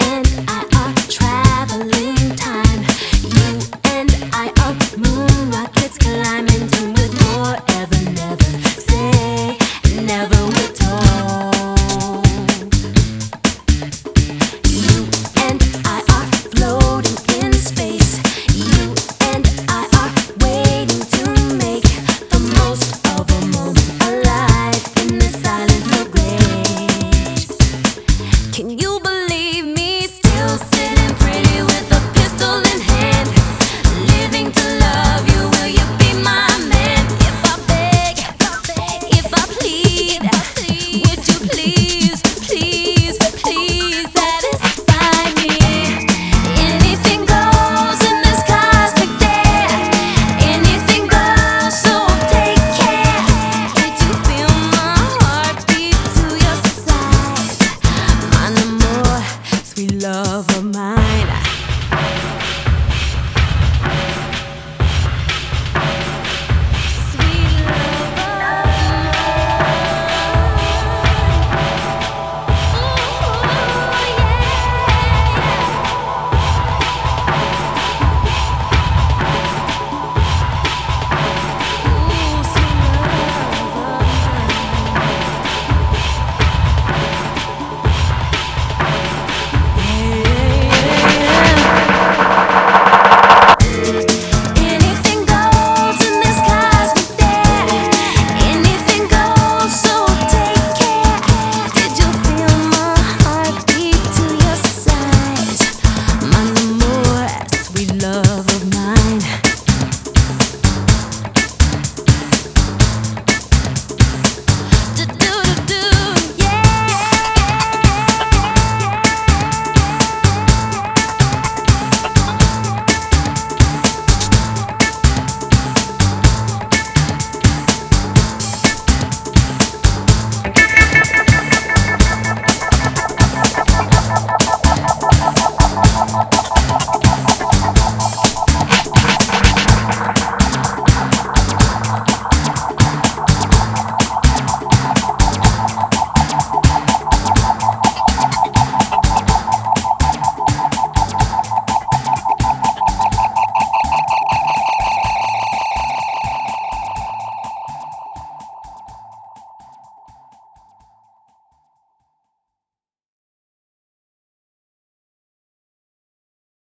and I love